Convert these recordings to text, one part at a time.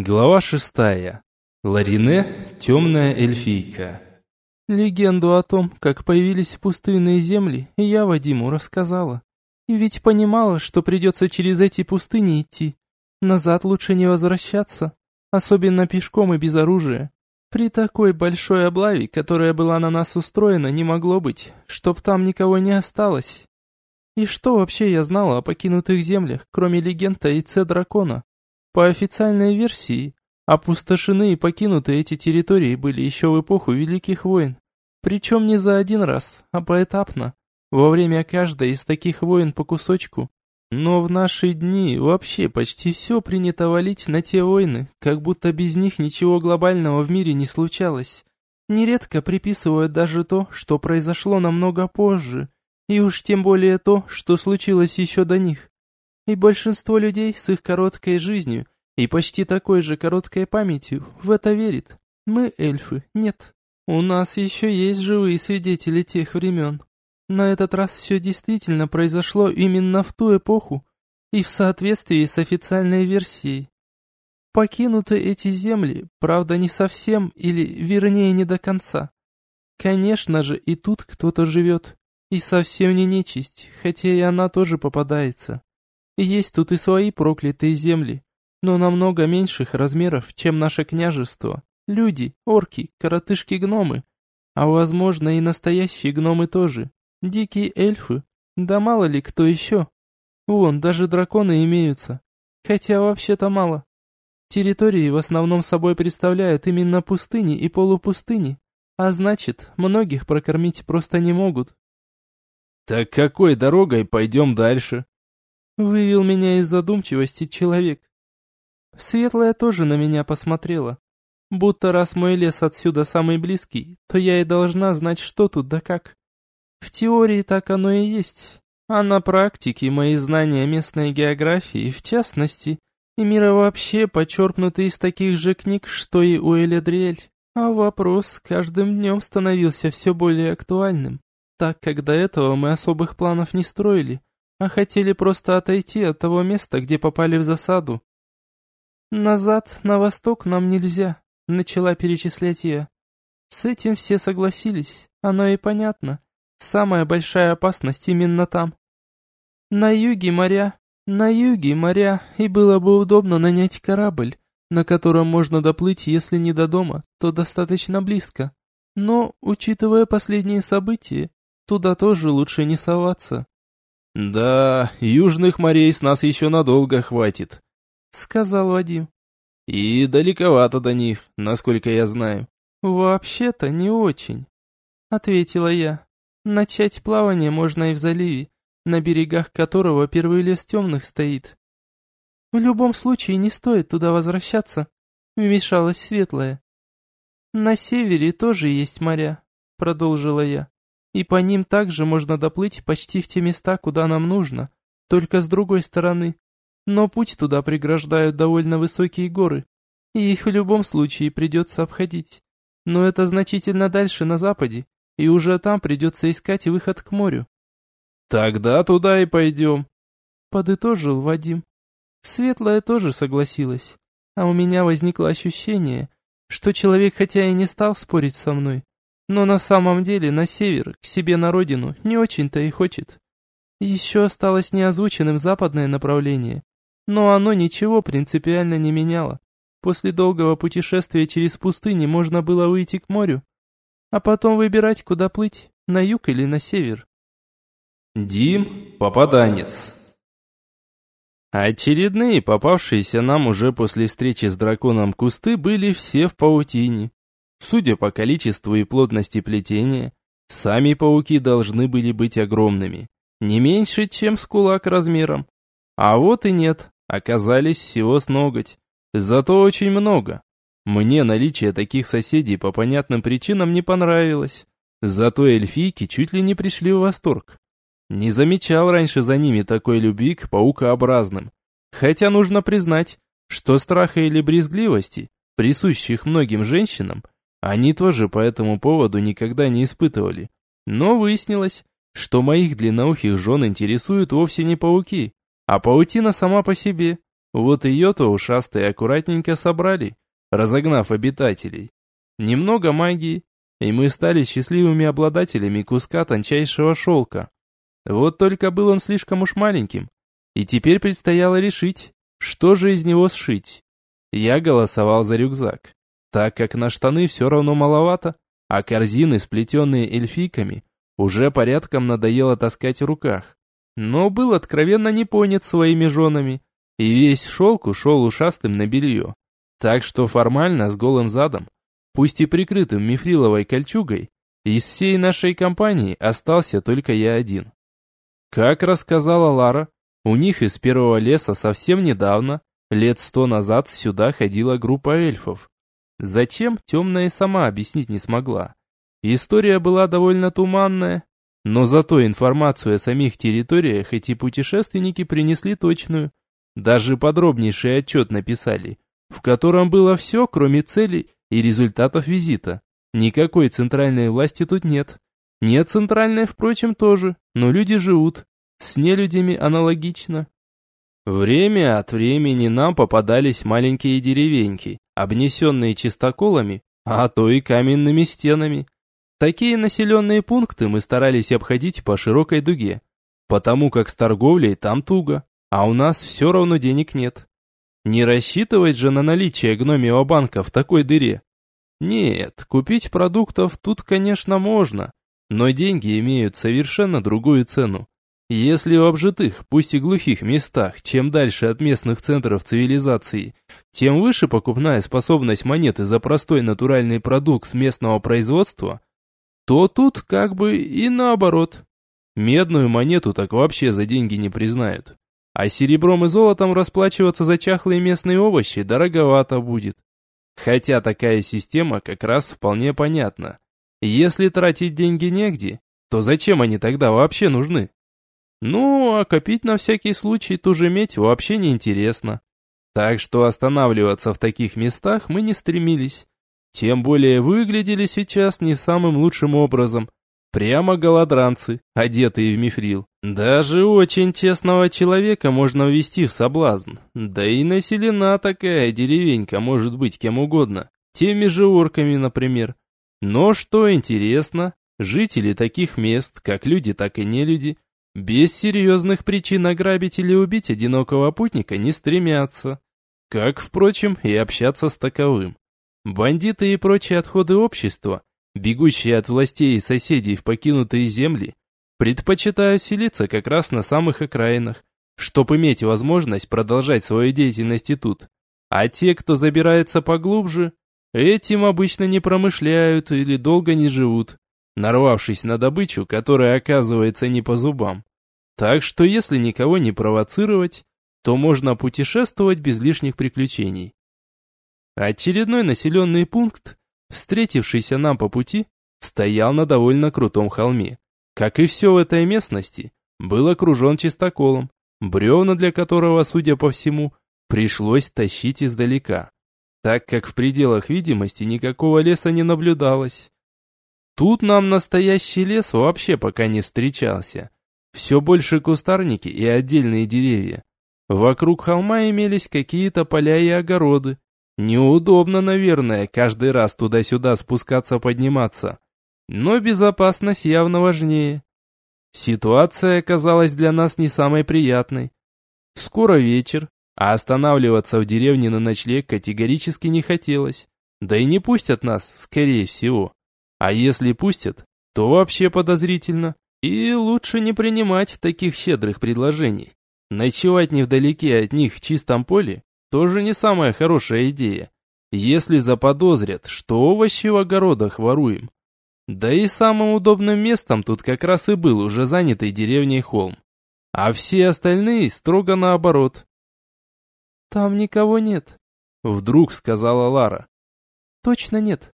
Глава шестая. Ларине – темная эльфийка. Легенду о том, как появились пустынные земли, я Вадиму рассказала. И ведь понимала, что придется через эти пустыни идти. Назад лучше не возвращаться, особенно пешком и без оружия. При такой большой облаве, которая была на нас устроена, не могло быть, чтоб там никого не осталось. И что вообще я знала о покинутых землях, кроме легенд о яйце дракона? По официальной версии, опустошены и покинуты эти территории были еще в эпоху Великих войн. Причем не за один раз, а поэтапно, во время каждой из таких войн по кусочку. Но в наши дни вообще почти все принято валить на те войны, как будто без них ничего глобального в мире не случалось. Нередко приписывают даже то, что произошло намного позже, и уж тем более то, что случилось еще до них. И большинство людей с их короткой жизнью и почти такой же короткой памятью в это верит. Мы, эльфы, нет. У нас еще есть живые свидетели тех времен. На этот раз все действительно произошло именно в ту эпоху и в соответствии с официальной версией. Покинуты эти земли, правда не совсем, или вернее не до конца. Конечно же, и тут кто-то живет, и совсем не нечисть, хотя и она тоже попадается. Есть тут и свои проклятые земли, но намного меньших размеров, чем наше княжество. Люди, орки, коротышки-гномы. А возможно и настоящие гномы тоже. Дикие эльфы. Да мало ли кто еще. Вон, даже драконы имеются. Хотя вообще-то мало. Территории в основном собой представляют именно пустыни и полупустыни. А значит, многих прокормить просто не могут. «Так какой дорогой пойдем дальше?» Вывел меня из задумчивости человек. Светлая тоже на меня посмотрела. Будто раз мой лес отсюда самый близкий, то я и должна знать, что тут да как. В теории так оно и есть. А на практике мои знания местной географии, в частности, и мира вообще почерпнуты из таких же книг, что и у Эледриэль. А вопрос каждым днем становился все более актуальным, так как до этого мы особых планов не строили а хотели просто отойти от того места, где попали в засаду. «Назад, на восток нам нельзя», — начала перечислять я. С этим все согласились, оно и понятно. Самая большая опасность именно там. На юге моря, на юге моря, и было бы удобно нанять корабль, на котором можно доплыть, если не до дома, то достаточно близко. Но, учитывая последние события, туда тоже лучше не соваться. «Да, южных морей с нас еще надолго хватит», — сказал Вадим. «И далековато до них, насколько я знаю». «Вообще-то не очень», — ответила я. «Начать плавание можно и в заливе, на берегах которого первый лес темных стоит». «В любом случае не стоит туда возвращаться», — вмешалась Светлая. «На севере тоже есть моря», — продолжила я и по ним также можно доплыть почти в те места, куда нам нужно, только с другой стороны. Но путь туда преграждают довольно высокие горы, и их в любом случае придется обходить. Но это значительно дальше, на западе, и уже там придется искать выход к морю. «Тогда туда и пойдем», — подытожил Вадим. Светлая тоже согласилась, а у меня возникло ощущение, что человек хотя и не стал спорить со мной, но на самом деле на север, к себе на родину, не очень-то и хочет. Еще осталось неозвученным западное направление, но оно ничего принципиально не меняло. После долгого путешествия через пустыни можно было выйти к морю, а потом выбирать, куда плыть, на юг или на север. Дим – попаданец. Очередные попавшиеся нам уже после встречи с драконом кусты были все в паутине. Судя по количеству и плотности плетения, сами пауки должны были быть огромными, не меньше, чем с кулак размером. А вот и нет, оказались всего с ноготь. Зато очень много. Мне наличие таких соседей по понятным причинам не понравилось. Зато эльфийки чуть ли не пришли в восторг. Не замечал раньше за ними такой любви к паукообразным. Хотя нужно признать, что страха или брезгливости, присущих многим женщинам, они тоже по этому поводу никогда не испытывали. Но выяснилось, что моих длинноухих жен интересуют вовсе не пауки, а паутина сама по себе. Вот ее-то ушастые аккуратненько собрали, разогнав обитателей. Немного магии, и мы стали счастливыми обладателями куска тончайшего шелка. Вот только был он слишком уж маленьким, и теперь предстояло решить, что же из него сшить. Я голосовал за рюкзак, так как на штаны все равно маловато, а корзины, сплетенные эльфиками, уже порядком надоело таскать в руках. Но был откровенно не понят своими женами, и весь шелк ушел ушастым на белье. Так что формально с голым задом, пусть и прикрытым мифриловой кольчугой, из всей нашей компании остался только я один. Как рассказала Лара, у них из первого леса совсем недавно, лет сто назад, сюда ходила группа эльфов. Зачем, темная сама объяснить не смогла. История была довольно туманная, но зато информацию о самих территориях эти путешественники принесли точную. Даже подробнейший отчет написали, в котором было все, кроме целей и результатов визита. Никакой центральной власти тут нет. Нет центральной, впрочем, тоже, но люди живут. С нелюдями аналогично. Время от времени нам попадались маленькие деревеньки, обнесенные чистоколами, а то и каменными стенами. Такие населенные пункты мы старались обходить по широкой дуге, потому как с торговлей там туго, а у нас все равно денег нет. Не рассчитывать же на наличие гномьего банка в такой дыре. Нет, купить продуктов тут, конечно, можно, но деньги имеют совершенно другую цену. Если в обжитых, пусть и глухих местах, чем дальше от местных центров цивилизации, тем выше покупная способность монеты за простой натуральный продукт местного производства, то тут как бы и наоборот. Медную монету так вообще за деньги не признают. А серебром и золотом расплачиваться за чахлые местные овощи дороговато будет. Хотя такая система как раз вполне понятна. Если тратить деньги негде, то зачем они тогда вообще нужны? Ну, а копить на всякий случай ту же медь вообще не интересно. Так что останавливаться в таких местах мы не стремились. Тем более выглядели сейчас не самым лучшим образом. Прямо голодранцы, одетые в мифрил. Даже очень честного человека можно ввести в соблазн. Да и населена такая деревенька может быть кем угодно. Теми же орками, например. Но что интересно, жители таких мест, как люди, так и нелюди, без серьезных причин ограбить или убить одинокого путника не стремятся. Как, впрочем, и общаться с таковым. Бандиты и прочие отходы общества, бегущие от властей и соседей в покинутые земли, предпочитают селиться как раз на самых окраинах, чтобы иметь возможность продолжать свою деятельность и тут. А те, кто забирается поглубже, этим обычно не промышляют или долго не живут, нарвавшись на добычу, которая оказывается не по зубам. Так что если никого не провоцировать, то можно путешествовать без лишних приключений. Очередной населенный пункт, встретившийся нам по пути, стоял на довольно крутом холме. Как и все в этой местности, был окружен чистоколом, бревна для которого, судя по всему, пришлось тащить издалека, так как в пределах видимости никакого леса не наблюдалось. Тут нам настоящий лес вообще пока не встречался. Все больше кустарники и отдельные деревья. Вокруг холма имелись какие-то поля и огороды. Неудобно, наверное, каждый раз туда-сюда спускаться-подниматься. Но безопасность явно важнее. Ситуация оказалась для нас не самой приятной. Скоро вечер, а останавливаться в деревне на ночлег категорически не хотелось. Да и не пустят нас, скорее всего. А если пустят, то вообще подозрительно. И лучше не принимать таких щедрых предложений. Ночевать невдалеке от них в чистом поле тоже не самая хорошая идея. Если заподозрят, что овощи в огородах воруем. Да и самым удобным местом тут как раз и был уже занятый деревней холм. А все остальные строго наоборот. «Там никого нет», — вдруг сказала Лара. «Точно нет»,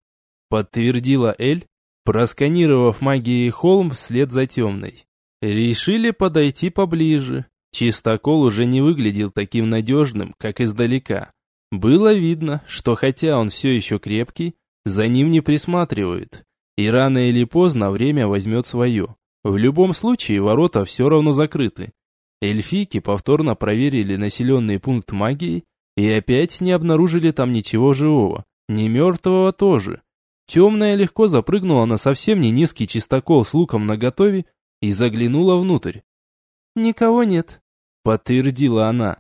подтвердила Эль, просканировав магией холм вслед за темной. Решили подойти поближе. Чистокол уже не выглядел таким надежным, как издалека. Было видно, что хотя он все еще крепкий, за ним не присматривают. И рано или поздно время возьмет свое. В любом случае ворота все равно закрыты. Эльфийки повторно проверили населенный пункт магией и опять не обнаружили там ничего живого, ни мертвого тоже. Темная легко запрыгнула на совсем не низкий чистокол с луком наготове и заглянула внутрь. «Никого нет», — подтвердила она.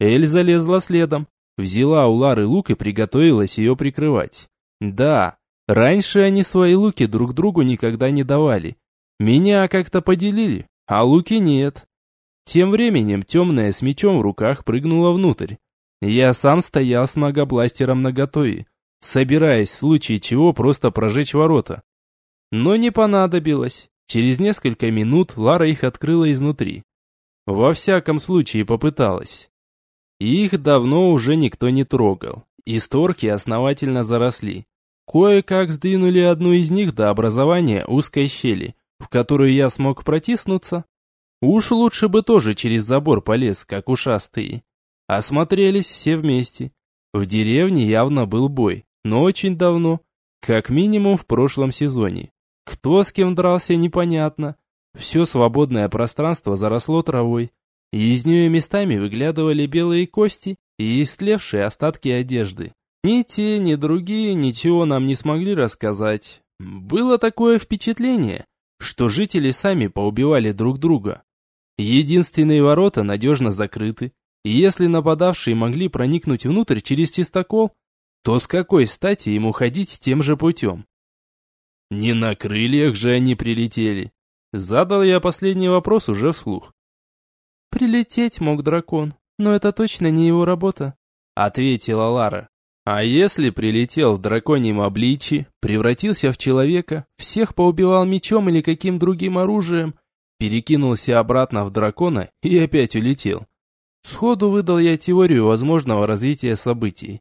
Эль залезла следом, взяла у Лары лук и приготовилась ее прикрывать. Да, раньше они свои луки друг другу никогда не давали. Меня как-то поделили, а луки нет. Тем временем темная с мечом в руках прыгнула внутрь. Я сам стоял с магобластером наготове, собираясь в случае чего просто прожечь ворота. Но не понадобилось. Через несколько минут Лара их открыла изнутри. Во всяком случае попыталась. Их давно уже никто не трогал, и сторки основательно заросли. Кое-как сдвинули одну из них до образования узкой щели, в которую я смог протиснуться. Уж лучше бы тоже через забор полез, как ушастые. Осмотрелись все вместе. В деревне явно был бой, но очень давно, как минимум в прошлом сезоне. Кто с кем дрался, непонятно. Все свободное пространство заросло травой, и из нее местами выглядывали белые кости и истлевшие остатки одежды. Ни те, ни другие ничего нам не смогли рассказать. Было такое впечатление, что жители сами поубивали друг друга. Единственные ворота надежно закрыты, и если нападавшие могли проникнуть внутрь через чистокол, то с какой стати им уходить тем же путем? Не на крыльях же они прилетели. Задал я последний вопрос уже вслух. «Прилететь мог дракон, но это точно не его работа», — ответила Лара. А если прилетел в драконьем обличье, превратился в человека, всех поубивал мечом или каким другим оружием, перекинулся обратно в дракона и опять улетел? Сходу выдал я теорию возможного развития событий.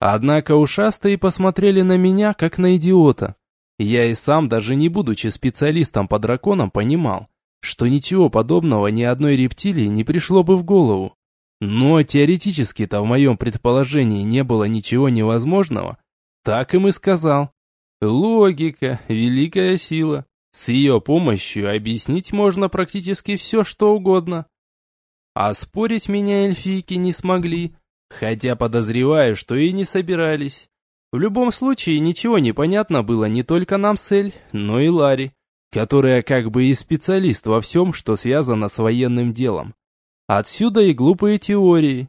Однако ушастые посмотрели на меня, как на идиота. Я и сам, даже не будучи специалистом по драконам, понимал, что ничего подобного ни одной рептилии не пришло бы в голову. Но теоретически-то в моем предположении не было ничего невозможного. Так им и сказал. Логика – великая сила. С ее помощью объяснить можно практически все, что угодно. А спорить меня эльфийки не смогли, хотя подозреваю, что и не собирались. В любом случае, ничего не понятно было не только нам с Эль, но и Ларе, которая как бы и специалист во всем, что связано с военным делом. Отсюда и глупые теории.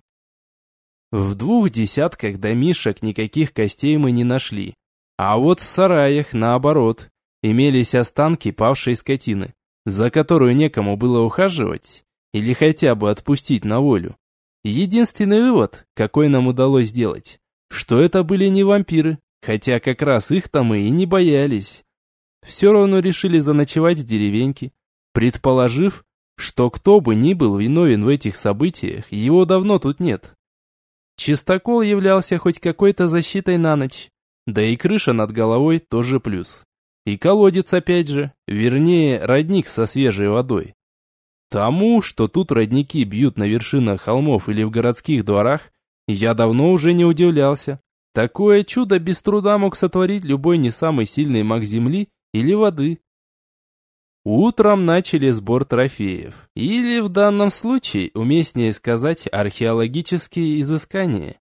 В двух десятках домишек никаких костей мы не нашли. А вот в сараях, наоборот, имелись останки павшей скотины, за которую некому было ухаживать или хотя бы отпустить на волю. Единственный вывод, какой нам удалось сделать, что это были не вампиры, хотя как раз их-то мы и не боялись. Все равно решили заночевать в деревеньке, предположив, что кто бы ни был виновен в этих событиях, его давно тут нет. Чистокол являлся хоть какой-то защитой на ночь, да и крыша над головой тоже плюс. И колодец опять же, вернее, родник со свежей водой. Тому, что тут родники бьют на вершинах холмов или в городских дворах, я давно уже не удивлялся. Такое чудо без труда мог сотворить любой не самый сильный маг земли или воды. Утром начали сбор трофеев, или в данном случае, уместнее сказать, археологические изыскания.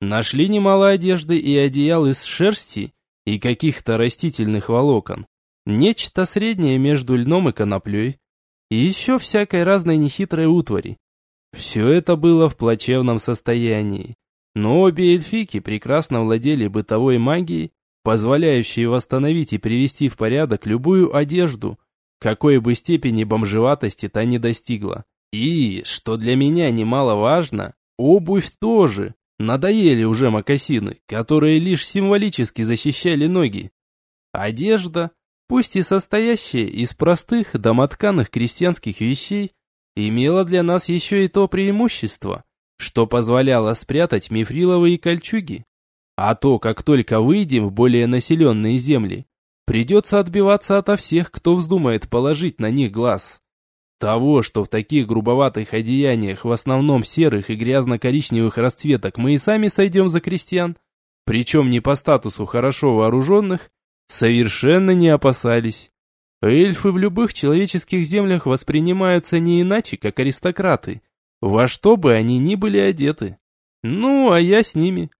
Нашли немало одежды и одеял из шерсти и каких-то растительных волокон. Нечто среднее между льном и коноплей. И еще всякой разной нехитрой утвари. Все это было в плачевном состоянии. Но обе эльфики прекрасно владели бытовой магией, позволяющей восстановить и привести в порядок любую одежду – какой бы степени бомжеватости та не достигла. И, что для меня немаловажно, обувь тоже. Надоели уже мокасины, которые лишь символически защищали ноги. Одежда, пусть и состоящая из простых домотканых крестьянских вещей, имела для нас еще и то преимущество, что позволяло спрятать мифриловые кольчуги. А то, как только выйдем в более населенные земли, Придется отбиваться ото всех, кто вздумает положить на них глаз. Того, что в таких грубоватых одеяниях, в основном серых и грязно-коричневых расцветок, мы и сами сойдем за крестьян, причем не по статусу хорошо вооруженных, совершенно не опасались. Эльфы в любых человеческих землях воспринимаются не иначе, как аристократы, во что бы они ни были одеты. Ну, а я с ними.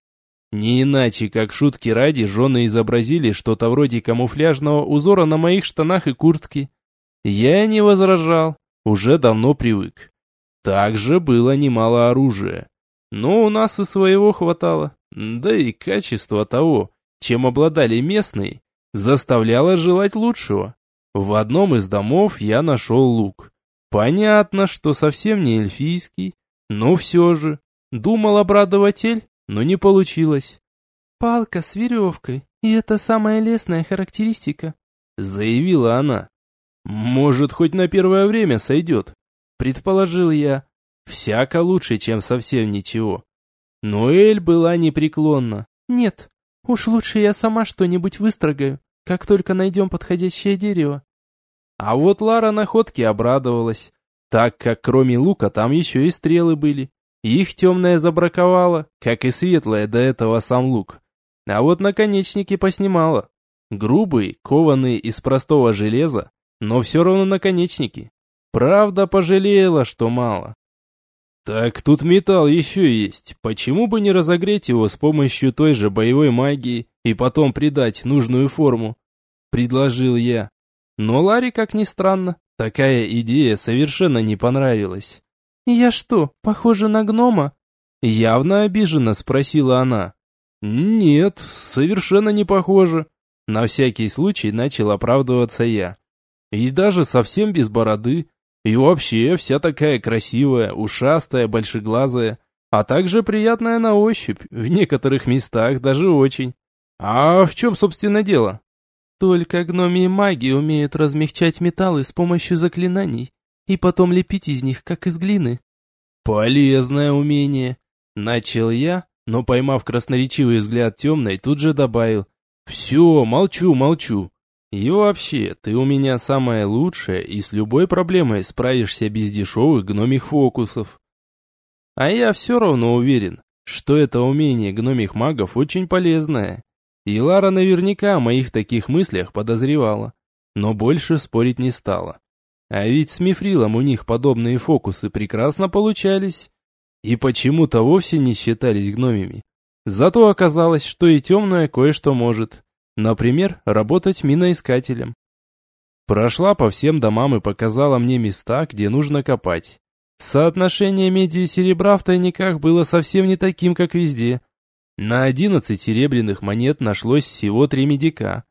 Не иначе, как шутки ради, жены изобразили что-то вроде камуфляжного узора на моих штанах и куртке. Я не возражал, уже давно привык. Также было немало оружия. Но у нас и своего хватало. Да и качество того, чем обладали местные, заставляло желать лучшего. В одном из домов я нашел лук. Понятно, что совсем не эльфийский, но все же. Думал обрадовать Эль, но не получилось. «Палка с веревкой, и это самая лесная характеристика», — заявила она. «Может, хоть на первое время сойдет», — предположил я. «Всяко лучше, чем совсем ничего». Но Эль была непреклонна. «Нет, уж лучше я сама что-нибудь выстрогаю, как только найдем подходящее дерево». А вот Лара находке обрадовалась, так как кроме лука там еще и стрелы были. Их темное забраковало, как и светлое до этого сам лук. А вот наконечники поснимала. Грубые, кованые из простого железа, но все равно наконечники. Правда, пожалела, что мало. Так тут металл еще есть, почему бы не разогреть его с помощью той же боевой магии и потом придать нужную форму? Предложил я. Но Ларе, как ни странно, такая идея совершенно не понравилась. «Я что, похожа на гнома?» Явно обиженно спросила она. «Нет, совершенно не похоже». На всякий случай начал оправдываться я. И даже совсем без бороды. И вообще вся такая красивая, ушастая, большеглазая, а также приятная на ощупь, в некоторых местах даже очень. А в чем, собственно, дело? Только гномии маги умеют размягчать металлы с помощью заклинаний и потом лепить из них, как из глины. Полезное умение. Начал я, но поймав красноречивый взгляд темной, тут же добавил. Все, молчу, молчу. И вообще, ты у меня самая лучшая, и с любой проблемой справишься без дешевых гномих фокусов. А я все равно уверен, что это умение гномих магов очень полезное. И Лара наверняка о моих таких мыслях подозревала, но больше спорить не стала. А ведь с мифрилом у них подобные фокусы прекрасно получались. И почему-то вовсе не считались гномами. Зато оказалось, что и темное кое-что может. Например, работать миноискателем. Прошла по всем домам и показала мне места, где нужно копать. Соотношение меди и серебра в тайниках было совсем не таким, как везде. На одиннадцать серебряных монет нашлось всего три медика.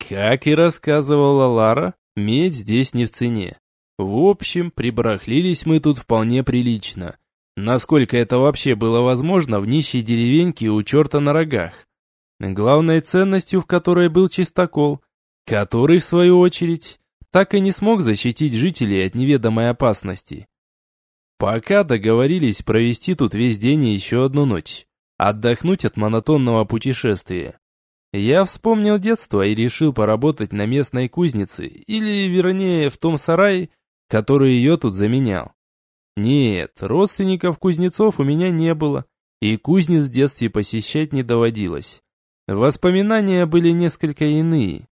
Как и рассказывала Лара, медь здесь не в цене. В общем, прибарахлились мы тут вполне прилично. Насколько это вообще было возможно в нищей деревеньке у черта на рогах. Главной ценностью в которой был чистокол, который, в свою очередь, так и не смог защитить жителей от неведомой опасности. Пока договорились провести тут весь день и еще одну ночь, отдохнуть от монотонного путешествия. Я вспомнил детство и решил поработать на местной кузнице, или, вернее, в том сарае, который ее тут заменял. Нет, родственников кузнецов у меня не было, и кузнец в детстве посещать не доводилось. Воспоминания были несколько иные.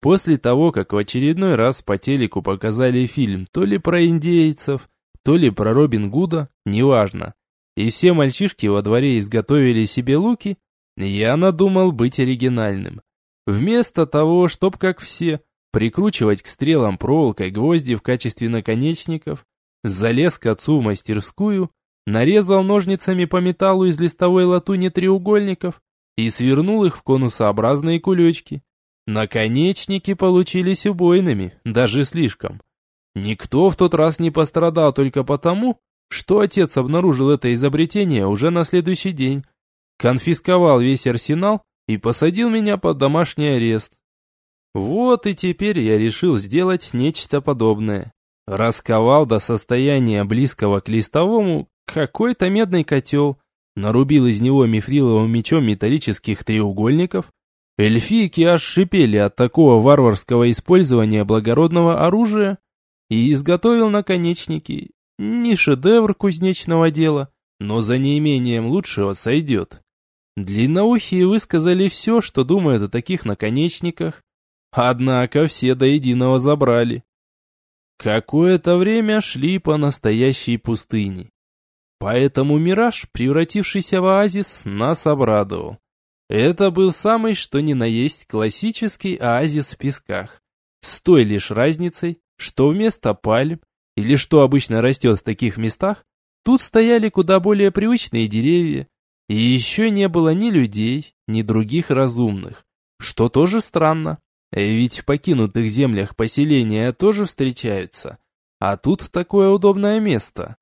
После того, как в очередной раз по телеку показали фильм то ли про индейцев, то ли про Робин Гуда, неважно, и все мальчишки во дворе изготовили себе луки, я надумал быть оригинальным. Вместо того, чтоб как все, прикручивать к стрелам проволокой гвозди в качестве наконечников, залез к отцу в мастерскую, нарезал ножницами по металлу из листовой латуни треугольников и свернул их в конусообразные кулечки. Наконечники получились убойными, даже слишком. Никто в тот раз не пострадал только потому, что отец обнаружил это изобретение уже на следующий день, конфисковал весь арсенал и посадил меня под домашний арест. Вот и теперь я решил сделать нечто подобное. Расковал до состояния близкого к листовому какой-то медный котел, нарубил из него мифриловым мечом металлических треугольников. Эльфийки аж шипели от такого варварского использования благородного оружия и изготовил наконечники. Не шедевр кузнечного дела, но за неимением лучшего сойдет. Длинноухие высказали все, что думают о таких наконечниках, Однако все до единого забрали. Какое-то время шли по настоящей пустыне. Поэтому мираж, превратившийся в оазис, нас обрадовал. Это был самый что ни на есть классический оазис в песках. С той лишь разницей, что вместо пальм, или что обычно растет в таких местах, тут стояли куда более привычные деревья, и еще не было ни людей, ни других разумных, что тоже странно. Ведь в покинутых землях поселения тоже встречаются, а тут такое удобное место.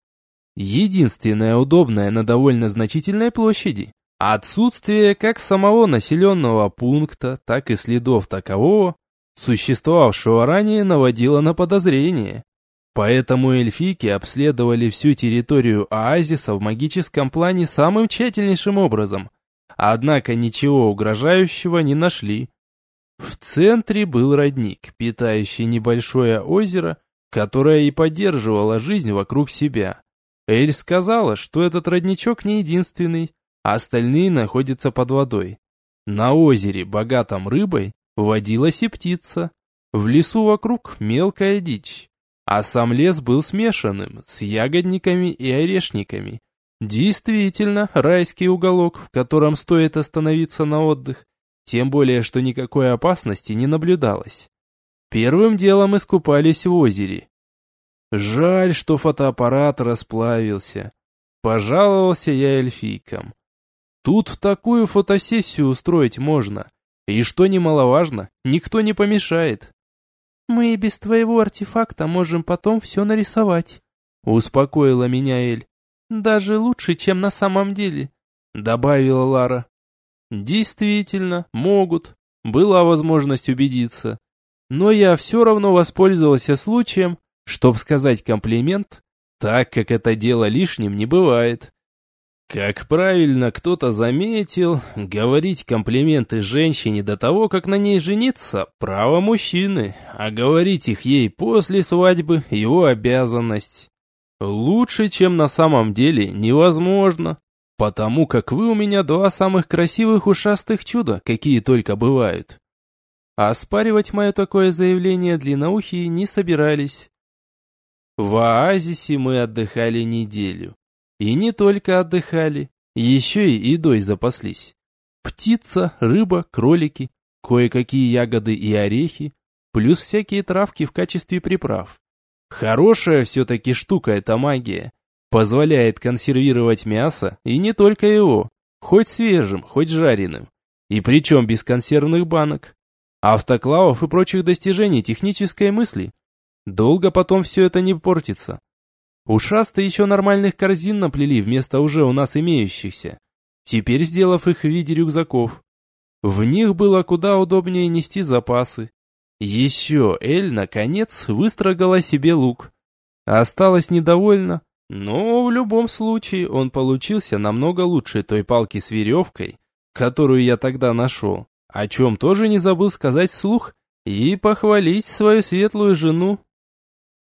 Единственное удобное на довольно значительной площади. Отсутствие как самого населенного пункта, так и следов такового, существовавшего ранее, наводило на подозрение. Поэтому эльфийки обследовали всю территорию оазиса в магическом плане самым тщательнейшим образом. Однако ничего угрожающего не нашли. В центре был родник, питающий небольшое озеро, которое и поддерживало жизнь вокруг себя. Эль сказала, что этот родничок не единственный, а остальные находятся под водой. На озере, богатом рыбой, водилась и птица. В лесу вокруг мелкая дичь. А сам лес был смешанным, с ягодниками и орешниками. Действительно, райский уголок, в котором стоит остановиться на отдых, тем более, что никакой опасности не наблюдалось. Первым делом искупались в озере. Жаль, что фотоаппарат расплавился. Пожаловался я эльфийкам. Тут такую фотосессию устроить можно. И что немаловажно, никто не помешает. «Мы и без твоего артефакта можем потом все нарисовать», — успокоила меня Эль. «Даже лучше, чем на самом деле», — добавила Лара. «Действительно, могут. Была возможность убедиться. Но я все равно воспользовался случаем, чтобы сказать комплимент, так как это дело лишним не бывает. Как правильно кто-то заметил, говорить комплименты женщине до того, как на ней жениться, право мужчины, а говорить их ей после свадьбы – его обязанность. Лучше, чем на самом деле, невозможно, потому как вы у меня два самых красивых ушастых чуда, какие только бывают. Оспаривать мое такое заявление длинноухие не собирались. В оазисе мы отдыхали неделю. И не только отдыхали, еще и едой запаслись. Птица, рыба, кролики, кое-какие ягоды и орехи, плюс всякие травки в качестве приправ. Хорошая все-таки штука эта магия. Позволяет консервировать мясо, и не только его, хоть свежим, хоть жареным. И причем без консервных банок, автоклавов и прочих достижений технической мысли. Долго потом все это не портится. Ушастые еще нормальных корзин наплели вместо уже у нас имеющихся, теперь сделав их в виде рюкзаков. В них было куда удобнее нести запасы. Еще Эль, наконец, выстрогала себе лук. Осталась недовольна, но в любом случае он получился намного лучше той палки с веревкой, которую я тогда нашел, о чем тоже не забыл сказать вслух и похвалить свою светлую жену